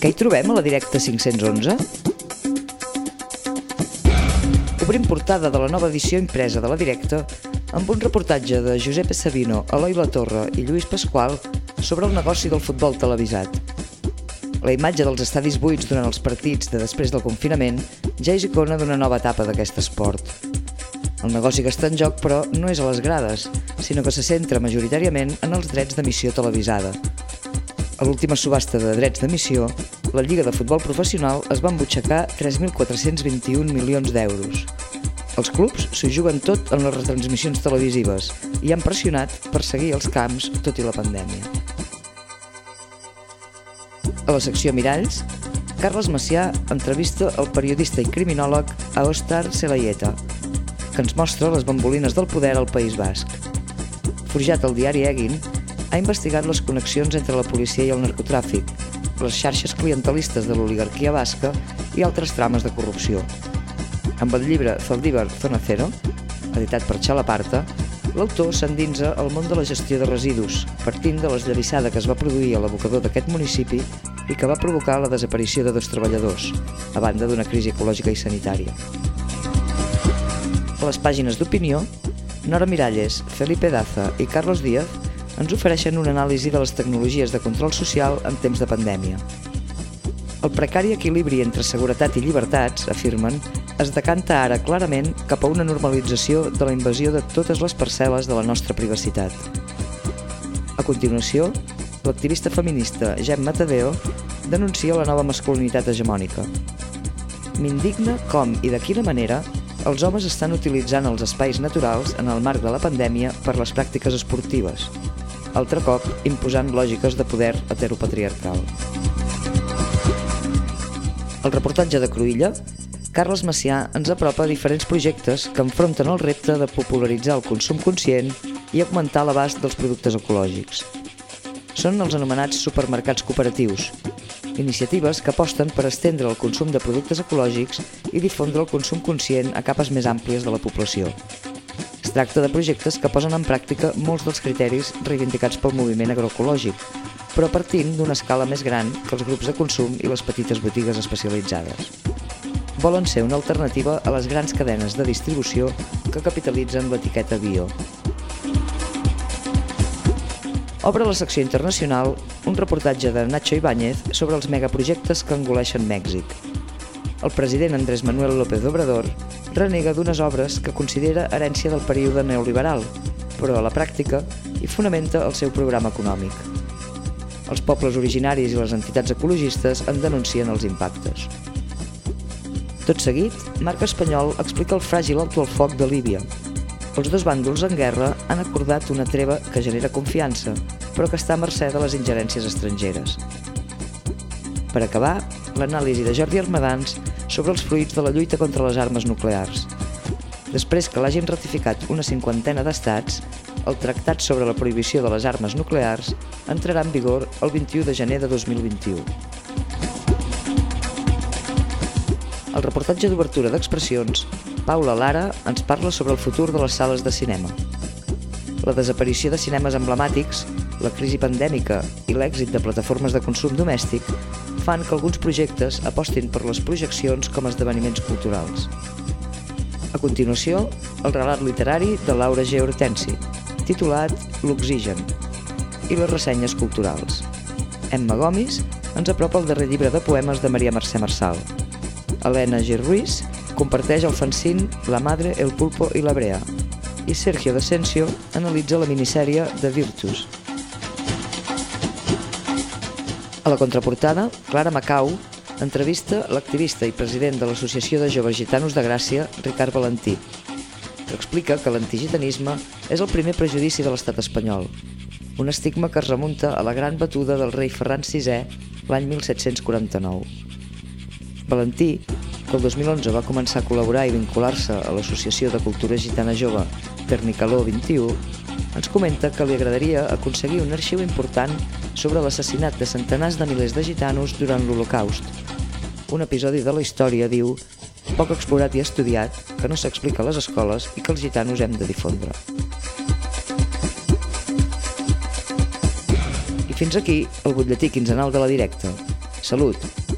Què hi trobem a la directa 511? Obrim portada de la nova edició impresa de la directa amb un reportatge de Josep Sabino, Eloi La Torre i Lluís Pasqual sobre el negoci del futbol televisat. La imatge dels estadis buits durant els partits de després del confinament ja és icona d'una nova etapa d'aquest esport. El negoci que està en joc, però, no és a les grades, sinó que se centra majoritàriament en els drets d'emissió televisada. A l'última subhasta de drets d'emissió, la Lliga de Futbol Professional es va embutxacar 3.421 milions d'euros. Els clubs s'ho juguen tot en les retransmissions televisives i han pressionat per seguir els camps tot i la pandèmia. A la secció Miralls, Carles Macià entrevista el periodista i criminòleg Aostar Selayeta, que ens mostra les bambolines del poder al País Basc. Forjat al diari Egin, ha investigat les connexions entre la policia i el narcotràfic, les xarxes clientelistes de l'oligarquia basca i altres trames de corrupció. Amb el llibre Zaldívar Zona Cero, editat per Xalaparta, l'autor s'endinsa al món de la gestió de residus, partint de l'esllavissada que es va produir a l'abocador d'aquest municipi i que va provocar la desaparició de dos treballadors, a banda d'una crisi ecològica i sanitària. A les pàgines d'opinió, Nora Miralles, Felipe Daza i Carlos Díaz ens ofereixen una anàlisi de les tecnologies de control social en temps de pandèmia. El precari equilibri entre seguretat i llibertats, afirmen, es decanta ara clarament cap a una normalització de la invasió de totes les parcel·les de la nostra privacitat. A continuació, l'activista feminista Gem Matadeo denuncia la nova masculinitat hegemònica. M'indigna com i de quina manera els homes estan utilitzant els espais naturals en el marc de la pandèmia per les pràctiques esportives, altre cop imposant lògiques de poder heteropatriarcal. El reportatge de Cruïlla, Carles Macià ens apropa a diferents projectes que enfronten el repte de popularitzar el consum conscient i augmentar l'abast dels productes ecològics. Són els anomenats supermercats cooperatius, iniciatives que aposten per estendre el consum de productes ecològics i difondre el consum conscient a capes més àmplies de la població. Es tracta de projectes que posen en pràctica molts dels criteris reivindicats pel moviment agroecològic, però partint d'una escala més gran que els grups de consum i les petites botigues especialitzades. Volen ser una alternativa a les grans cadenes de distribució que capitalitzen l'etiqueta bio. Obre la secció internacional un reportatge de Nacho Ibáñez sobre els megaprojectes que engoleixen Mèxic. El president Andrés Manuel López Obrador renega d'unes obres que considera herència del període neoliberal, però a la pràctica hi fonamenta el seu programa econòmic. Els pobles originaris i les entitats ecologistes en denuncien els impactes. Tot seguit, Marc Espanyol explica el fràgil alto al foc de Líbia. Els dos bàndols en guerra han acordat una treva que genera confiança, però que està a mercè de les ingerències estrangeres. Per acabar, l'anàlisi de Jordi Armadans sobre els fruits de la lluita contra les armes nuclears. Després que l'hagin ratificat una cinquantena d'estats, el Tractat sobre la prohibició de les armes nuclears entrarà en vigor el 21 de gener de 2021. El reportatge d'obertura d'expressions, Paula Lara ens parla sobre el futur de les sales de cinema. La desaparició de cinemes emblemàtics, la crisi pandèmica i l'èxit de plataformes de consum domèstic fan que alguns projectes apostin per les projeccions com a esdeveniments culturals. A continuació, el relat literari de Laura G. Hortensi, titulat L'Oxigen, i les ressenyes culturals. Emma Gomis ens apropa el darrer llibre de poemes de Maria Mercè Marçal. Helena G. Ruiz comparteix el fanzine La Madre, el Pulpo i la Brea, i Sergio Descencio analitza la minissèrie de Virtus. A la contraportada, Clara Macau entrevista l'activista i president de l'Associació de Joves Gitanos de Gràcia, Ricard Valentí, que explica que l'antigitanisme és el primer prejudici de l'estat espanyol, un estigma que es remunta a la gran batuda del rei Ferran VI l'any 1749. Valentí, que el 2011 va començar a col·laborar i vincular-se a l'Associació de Cultura Gitana Jove Ternicaló 21, ens comenta que li agradaria aconseguir un arxiu important sobre l'assassinat de centenars de milers de gitanos durant l'Holocaust. Un episodi de la història, diu, poc explorat i estudiat, que no s'explica a les escoles i que els gitanos hem de difondre. I fins aquí el butlletí quinzenal de la directa. Salut!